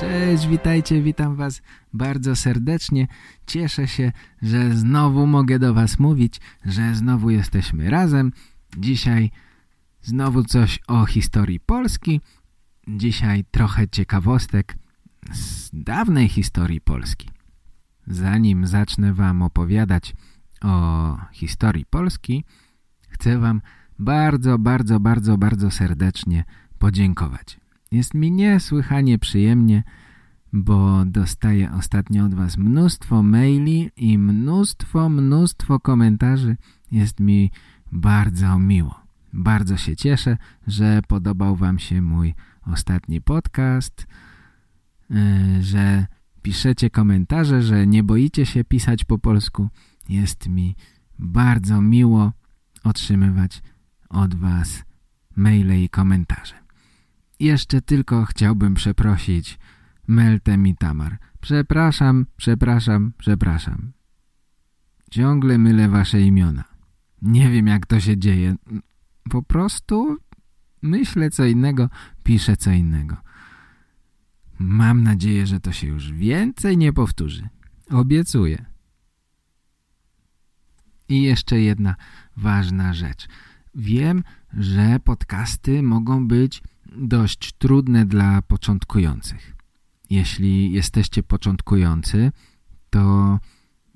Cześć, witajcie, witam was bardzo serdecznie. Cieszę się, że znowu mogę do was mówić, że znowu jesteśmy razem. Dzisiaj znowu coś o historii Polski. Dzisiaj trochę ciekawostek z dawnej historii Polski. Zanim zacznę wam opowiadać o historii Polski, chcę wam bardzo, bardzo, bardzo, bardzo serdecznie podziękować. Jest mi niesłychanie przyjemnie, bo dostaję ostatnio od Was mnóstwo maili i mnóstwo, mnóstwo komentarzy. Jest mi bardzo miło. Bardzo się cieszę, że podobał Wam się mój ostatni podcast, y, że piszecie komentarze, że nie boicie się pisać po polsku. Jest mi bardzo miło otrzymywać od Was maile i komentarze. Jeszcze tylko chciałbym przeprosić Meltem i Tamar. Przepraszam, przepraszam, przepraszam. Ciągle mylę wasze imiona. Nie wiem jak to się dzieje. Po prostu myślę co innego, piszę co innego. Mam nadzieję, że to się już więcej nie powtórzy. Obiecuję. I jeszcze jedna ważna rzecz. Wiem, że podcasty mogą być dość trudne dla początkujących. Jeśli jesteście początkujący, to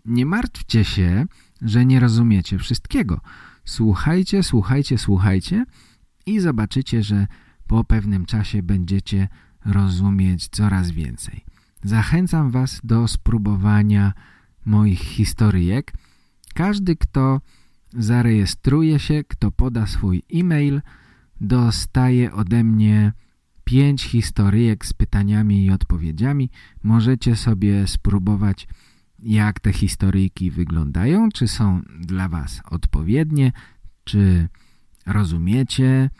nie martwcie się, że nie rozumiecie wszystkiego. Słuchajcie, słuchajcie, słuchajcie i zobaczycie, że po pewnym czasie będziecie rozumieć coraz więcej. Zachęcam Was do spróbowania moich historyjek. Każdy, kto zarejestruje się, kto poda swój e-mail, dostaje ode mnie pięć historyjek z pytaniami i odpowiedziami. Możecie sobie spróbować, jak te historyjki wyglądają, czy są dla Was odpowiednie, czy rozumiecie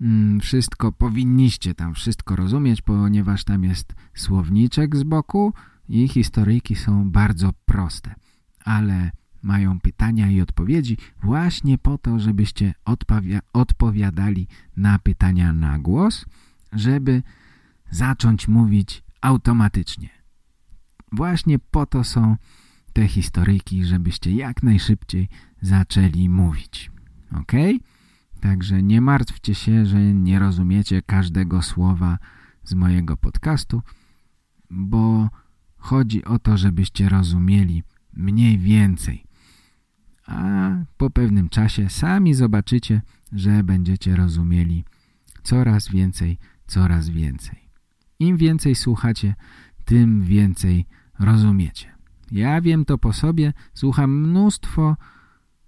mm, wszystko, powinniście tam wszystko rozumieć, ponieważ tam jest słowniczek z boku i historyjki są bardzo proste, ale mają pytania i odpowiedzi właśnie po to, żebyście odpowiadali na pytania na głos, żeby zacząć mówić automatycznie. Właśnie po to są te historyjki, żebyście jak najszybciej zaczęli mówić. Ok? Także nie martwcie się, że nie rozumiecie każdego słowa z mojego podcastu, bo chodzi o to, żebyście rozumieli mniej więcej a po pewnym czasie sami zobaczycie, że będziecie rozumieli coraz więcej, coraz więcej. Im więcej słuchacie, tym więcej rozumiecie. Ja wiem to po sobie, słucham mnóstwo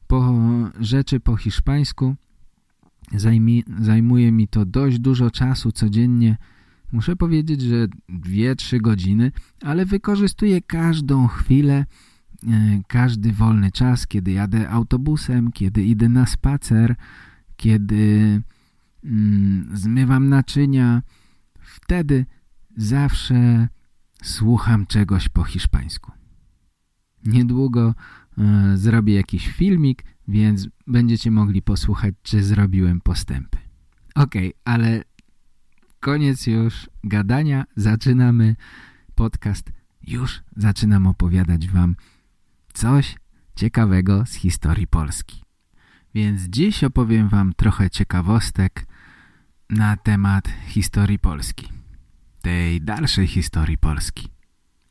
po rzeczy po hiszpańsku, Zajmi, zajmuje mi to dość dużo czasu codziennie. Muszę powiedzieć, że 2-3 godziny, ale wykorzystuję każdą chwilę, każdy wolny czas, kiedy jadę autobusem, kiedy idę na spacer, kiedy mm, zmywam naczynia, wtedy zawsze słucham czegoś po hiszpańsku. Niedługo e, zrobię jakiś filmik, więc będziecie mogli posłuchać, czy zrobiłem postępy. Ok, ale koniec już gadania. Zaczynamy podcast. Już zaczynam opowiadać wam coś ciekawego z historii Polski. Więc dziś opowiem wam trochę ciekawostek na temat historii Polski. Tej dalszej historii Polski.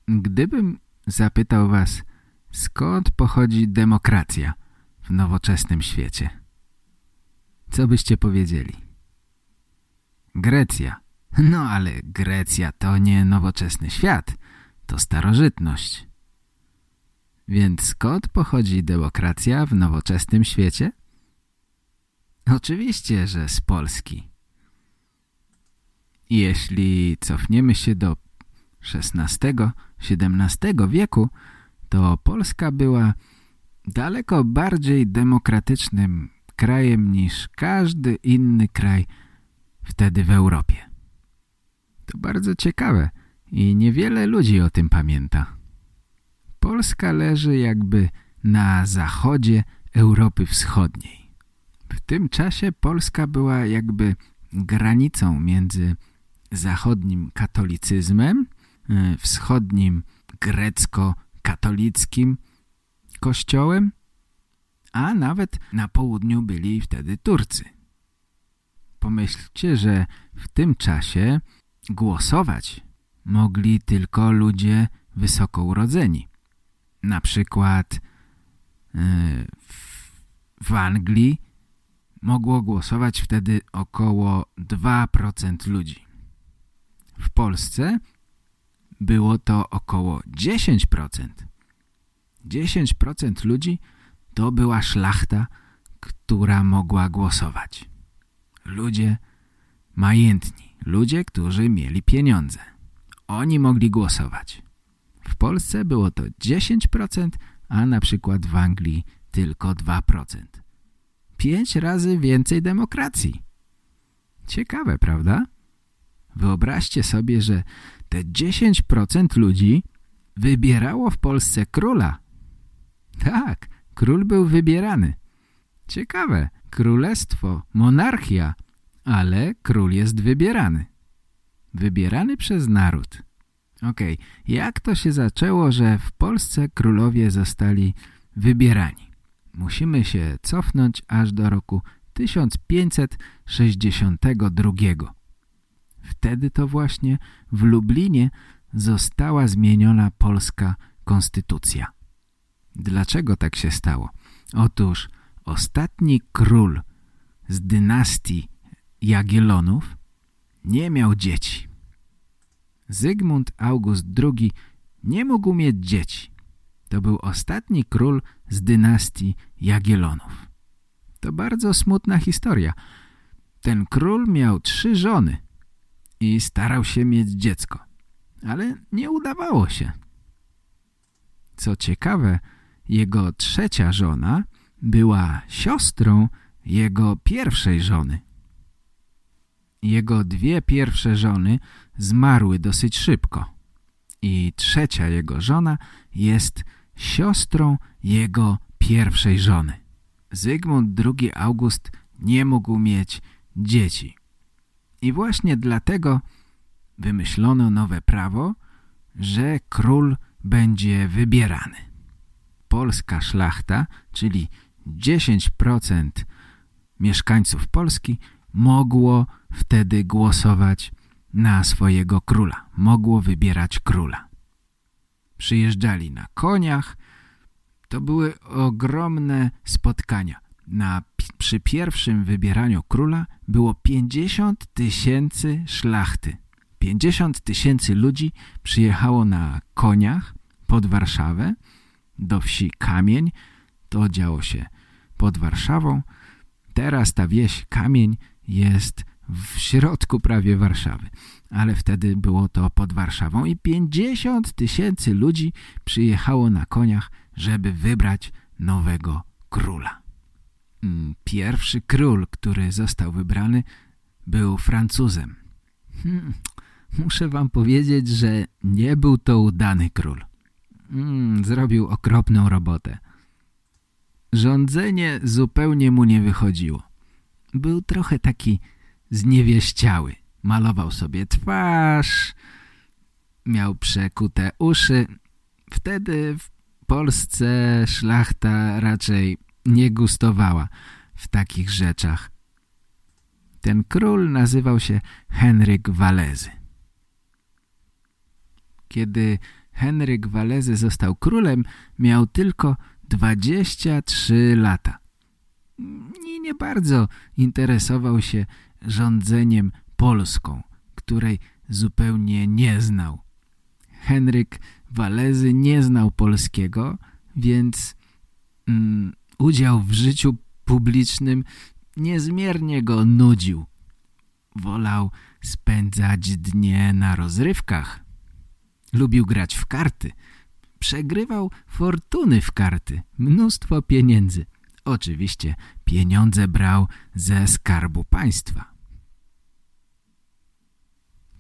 Gdybym zapytał was, skąd pochodzi demokracja w nowoczesnym świecie? Co byście powiedzieli? Grecja. No ale Grecja to nie nowoczesny świat, to starożytność. Więc skąd pochodzi demokracja w nowoczesnym świecie? Oczywiście, że z Polski. Jeśli cofniemy się do XVI-XVII wieku to Polska była daleko bardziej demokratycznym krajem niż każdy inny kraj wtedy w Europie. To bardzo ciekawe i niewiele ludzi o tym pamięta. Polska leży jakby na zachodzie Europy Wschodniej. W tym czasie Polska była jakby granicą między zachodnim katolicyzmem, e, wschodnim grecko-katolickim kościołem, a nawet na południu byli wtedy Turcy. Pomyślcie, że w tym czasie głosować mogli tylko ludzie wysoko urodzeni. Na przykład e, w Anglii mogło głosować wtedy około 2% ludzi. W Polsce było to około 10%. 10% ludzi to była szlachta, która mogła głosować. Ludzie majętni, ludzie, którzy mieli pieniądze. Oni mogli głosować. W Polsce było to 10%, a na przykład w Anglii tylko 2%. Pięć razy więcej demokracji. Ciekawe, prawda? Wyobraźcie sobie, że te 10% ludzi wybierało w Polsce króla. Tak, król był wybierany. Ciekawe, królestwo, monarchia, ale król jest wybierany. Wybierany przez naród. Okej, okay. jak to się zaczęło, że w Polsce królowie zostali wybierani? Musimy się cofnąć aż do roku 1562. Wtedy to właśnie w Lublinie została zmieniona polska konstytucja. Dlaczego tak się stało? Otóż ostatni król z dynastii Jagiellonów nie miał dzieci. Zygmunt August II nie mógł mieć dzieci. To był ostatni król z dynastii Jagiellonów. To bardzo smutna historia. Ten król miał trzy żony i starał się mieć dziecko, ale nie udawało się. Co ciekawe, jego trzecia żona była siostrą jego pierwszej żony. Jego dwie pierwsze żony zmarły dosyć szybko i trzecia jego żona jest siostrą jego pierwszej żony. Zygmunt II August nie mógł mieć dzieci. I właśnie dlatego wymyślono nowe prawo, że król będzie wybierany. Polska szlachta, czyli 10% mieszkańców Polski mogło wtedy głosować na swojego króla. Mogło wybierać króla. Przyjeżdżali na koniach. To były ogromne spotkania. Na, przy pierwszym wybieraniu króla było 50 tysięcy szlachty. 50 tysięcy ludzi przyjechało na koniach pod Warszawę do wsi Kamień. To działo się pod Warszawą. Teraz ta wieś Kamień jest w środku prawie Warszawy. Ale wtedy było to pod Warszawą i 50 tysięcy ludzi przyjechało na koniach, żeby wybrać nowego króla. Mm, pierwszy król, który został wybrany, był Francuzem. Hmm, muszę wam powiedzieć, że nie był to udany król. Hmm, zrobił okropną robotę. Rządzenie zupełnie mu nie wychodziło. Był trochę taki zniewieściały. Malował sobie twarz, miał przekute uszy. Wtedy w Polsce szlachta raczej nie gustowała w takich rzeczach. Ten król nazywał się Henryk Walezy. Kiedy Henryk Walezy został królem, miał tylko 23 lata. I nie bardzo interesował się rządzeniem Polską, której zupełnie nie znał. Henryk Walezy nie znał polskiego, więc mm, udział w życiu publicznym niezmiernie go nudził. Wolał spędzać dnie na rozrywkach. Lubił grać w karty. Przegrywał fortuny w karty. Mnóstwo pieniędzy. Oczywiście pieniądze brał ze skarbu państwa.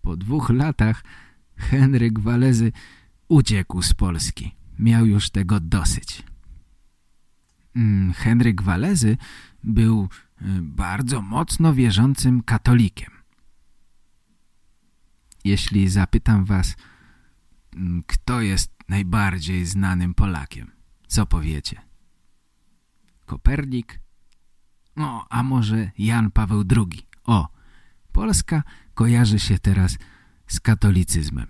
Po dwóch latach Henryk Walezy uciekł z Polski. Miał już tego dosyć. Mm, Henryk Walezy był y, bardzo mocno wierzącym katolikiem. Jeśli zapytam was, mm, kto jest najbardziej znanym Polakiem, co powiecie? Kopernik? No, a może Jan Paweł II? O, Polska kojarzy się teraz z katolicyzmem.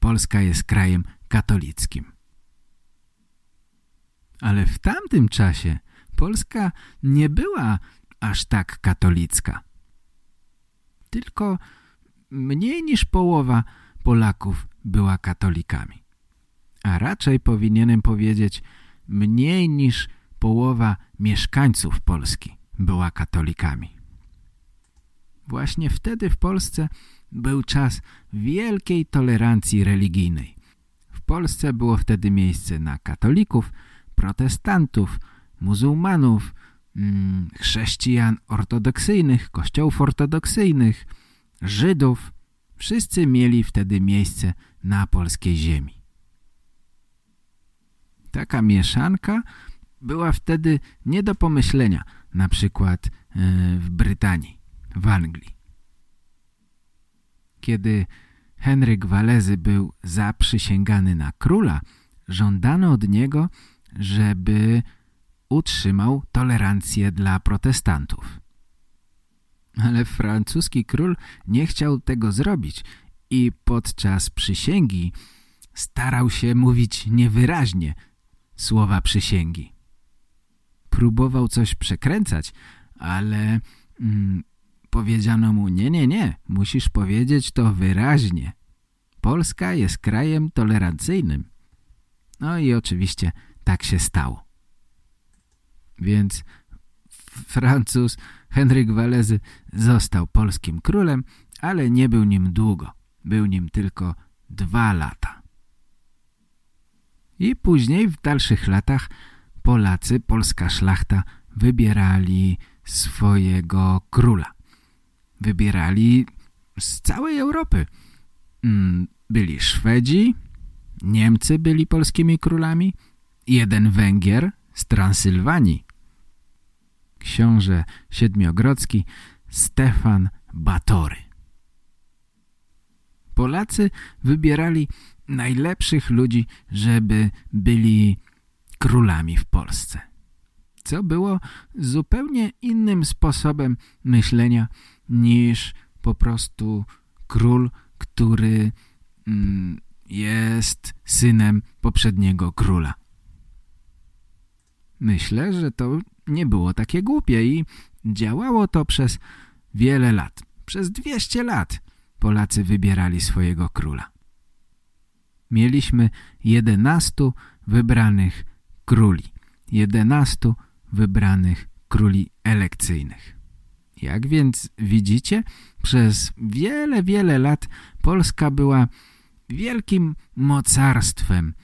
Polska jest krajem katolickim. Ale w tamtym czasie Polska nie była aż tak katolicka. Tylko mniej niż połowa Polaków była katolikami. A raczej powinienem powiedzieć mniej niż połowa mieszkańców Polski była katolikami. Właśnie wtedy w Polsce był czas wielkiej tolerancji religijnej. W Polsce było wtedy miejsce na katolików, protestantów, muzułmanów, mm, chrześcijan ortodoksyjnych, kościołów ortodoksyjnych, Żydów. Wszyscy mieli wtedy miejsce na polskiej ziemi. Taka mieszanka była wtedy nie do pomyślenia, na przykład e, w Brytanii, w Anglii. Kiedy Henryk Walezy był zaprzysięgany na króla, żądano od niego, żeby utrzymał tolerancję dla protestantów. Ale francuski król nie chciał tego zrobić i podczas przysięgi starał się mówić niewyraźnie słowa przysięgi. Próbował coś przekręcać, ale mm, powiedziano mu nie, nie, nie, musisz powiedzieć to wyraźnie. Polska jest krajem tolerancyjnym. No i oczywiście tak się stało. Więc Francuz Henryk Walezy został polskim królem, ale nie był nim długo. Był nim tylko dwa lata. I później w dalszych latach Polacy, polska szlachta wybierali swojego króla. Wybierali z całej Europy. Mm, byli Szwedzi, Niemcy byli polskimi królami, jeden Węgier z Transylwanii. Książę Siedmiogrodzki Stefan Batory. Polacy wybierali najlepszych ludzi, żeby byli królami w Polsce. Co było zupełnie innym sposobem myślenia niż po prostu król, który mm, jest synem poprzedniego króla. Myślę, że to nie było takie głupie i działało to przez wiele lat. Przez 200 lat Polacy wybierali swojego króla. Mieliśmy 11 wybranych króli. 11 wybranych króli elekcyjnych. Jak więc widzicie, przez wiele, wiele lat Polska była wielkim mocarstwem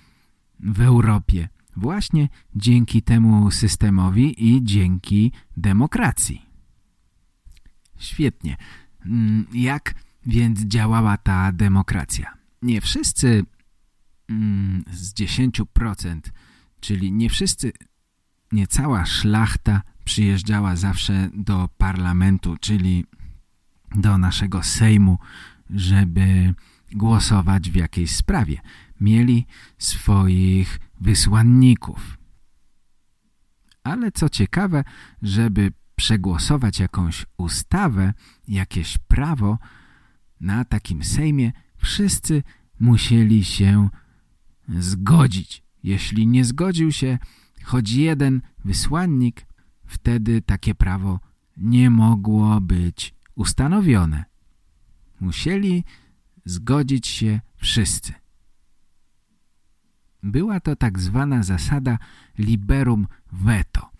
w Europie. Właśnie dzięki temu systemowi i dzięki demokracji. Świetnie. Mm, jak więc działała ta demokracja? Nie wszyscy mm, z 10%, czyli nie wszyscy, nie cała szlachta przyjeżdżała zawsze do parlamentu, czyli do naszego Sejmu, żeby głosować w jakiejś sprawie. Mieli swoich wysłanników. Ale co ciekawe, żeby przegłosować jakąś ustawę, jakieś prawo, na takim Sejmie wszyscy musieli się zgodzić. Jeśli nie zgodził się choć jeden wysłannik, wtedy takie prawo nie mogło być ustanowione. Musieli zgodzić się wszyscy. Była to tak zwana zasada liberum veto,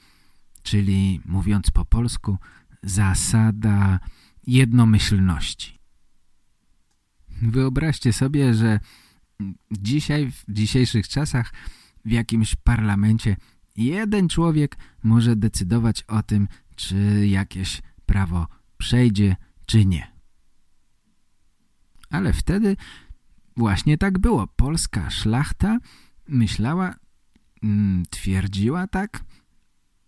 czyli mówiąc po polsku zasada jednomyślności. Wyobraźcie sobie, że Dzisiaj, w dzisiejszych czasach w jakimś parlamencie jeden człowiek może decydować o tym, czy jakieś prawo przejdzie, czy nie. Ale wtedy właśnie tak było. Polska szlachta myślała, mm, twierdziła tak,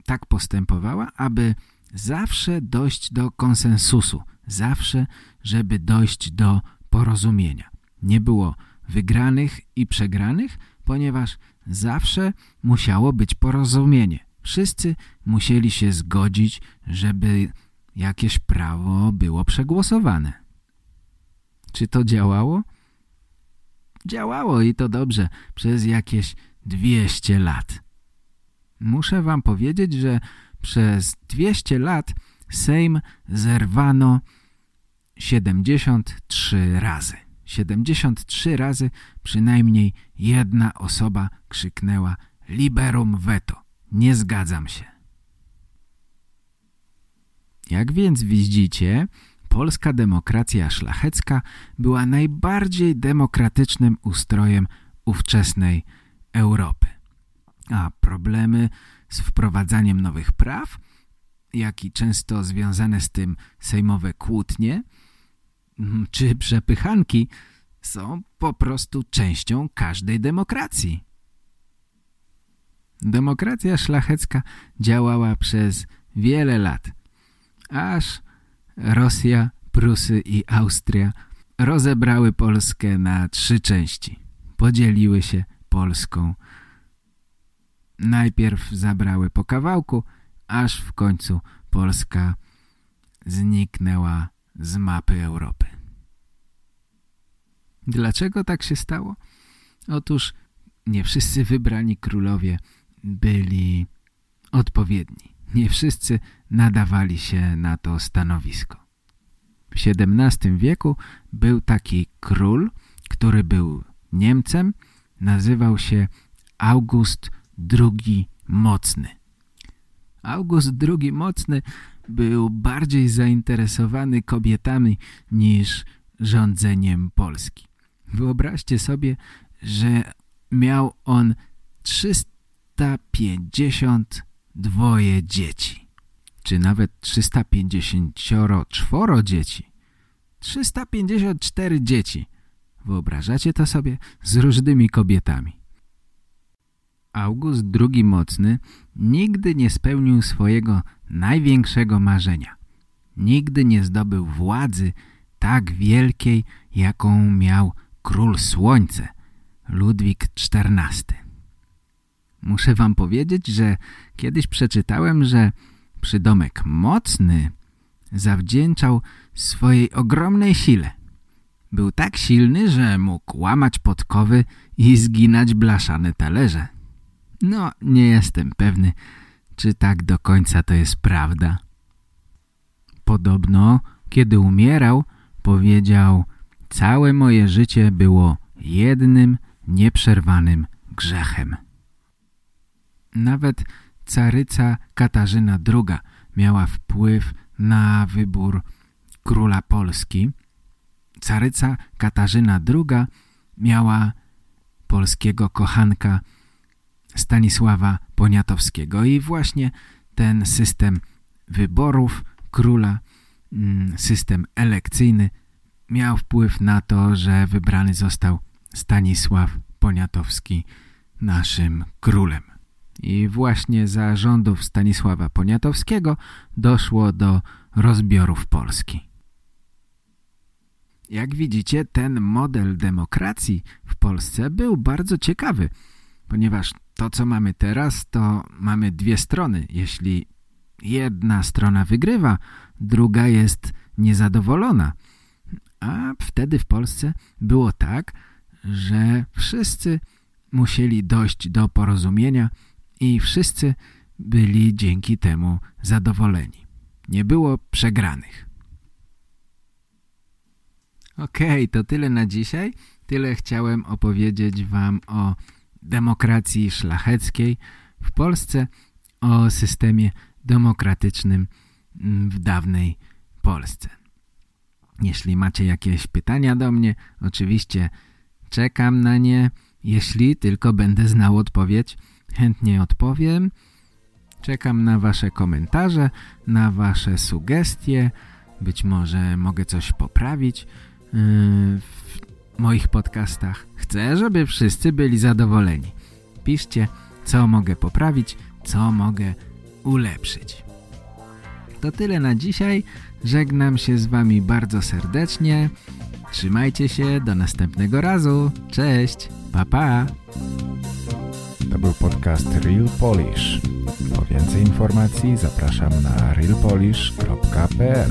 tak postępowała, aby zawsze dojść do konsensusu, zawsze, żeby dojść do porozumienia. Nie było wygranych i przegranych, ponieważ zawsze musiało być porozumienie. Wszyscy musieli się zgodzić, żeby jakieś prawo było przegłosowane. Czy to działało? Działało i to dobrze przez jakieś 200 lat. Muszę wam powiedzieć, że przez 200 lat Sejm zerwano 73 razy. 73 razy przynajmniej jedna osoba krzyknęła liberum veto. Nie zgadzam się. Jak więc widzicie, polska demokracja szlachecka była najbardziej demokratycznym ustrojem ówczesnej Europy. A problemy z wprowadzaniem nowych praw, jak i często związane z tym sejmowe kłótnie czy przepychanki są po prostu częścią każdej demokracji. Demokracja szlachecka działała przez wiele lat, aż Rosja, Prusy i Austria rozebrały Polskę na trzy części. Podzieliły się Polską. Najpierw zabrały po kawałku, aż w końcu Polska zniknęła z mapy Europy. Dlaczego tak się stało? Otóż nie wszyscy wybrani królowie byli odpowiedni. Nie wszyscy nadawali się na to stanowisko. W XVII wieku był taki król, który był Niemcem, nazywał się August II Mocny. August II Mocny był bardziej zainteresowany kobietami niż rządzeniem Polski. Wyobraźcie sobie, że miał on 352 dzieci, czy nawet 354 dzieci. 354 dzieci. Wyobrażacie to sobie z różnymi kobietami. August II Mocny nigdy nie spełnił swojego największego marzenia. Nigdy nie zdobył władzy tak wielkiej, jaką miał król Słońce, Ludwik XIV. Muszę wam powiedzieć, że kiedyś przeczytałem, że przydomek mocny zawdzięczał swojej ogromnej sile. Był tak silny, że mógł łamać podkowy i zginać blaszane talerze. No, nie jestem pewny, czy tak do końca to jest prawda. Podobno, kiedy umierał, powiedział Całe moje życie było jednym nieprzerwanym grzechem. Nawet caryca Katarzyna II miała wpływ na wybór króla Polski. Caryca Katarzyna II miała polskiego kochanka Stanisława Poniatowskiego i właśnie ten system wyborów króla, mm, system elekcyjny miał wpływ na to, że wybrany został Stanisław Poniatowski naszym królem. I właśnie za rządów Stanisława Poniatowskiego doszło do rozbiorów Polski. Jak widzicie, ten model demokracji w Polsce był bardzo ciekawy, ponieważ to, co mamy teraz, to mamy dwie strony. Jeśli jedna strona wygrywa, druga jest niezadowolona. A wtedy w Polsce było tak, że wszyscy musieli dojść do porozumienia i wszyscy byli dzięki temu zadowoleni. Nie było przegranych. Okej, okay, to tyle na dzisiaj. Tyle chciałem opowiedzieć wam o demokracji szlacheckiej w Polsce, o systemie demokratycznym w dawnej Polsce. Jeśli macie jakieś pytania do mnie, oczywiście Czekam na nie, jeśli tylko będę znał odpowiedź. Chętnie odpowiem. Czekam na wasze komentarze, na wasze sugestie. Być może mogę coś poprawić yy, w moich podcastach. Chcę, żeby wszyscy byli zadowoleni. Piszcie, co mogę poprawić, co mogę ulepszyć. To tyle na dzisiaj. Żegnam się z wami bardzo serdecznie. Trzymajcie się, do następnego razu. Cześć, pa pa. To był podcast Real Polish. Po więcej informacji zapraszam na realpolish.pl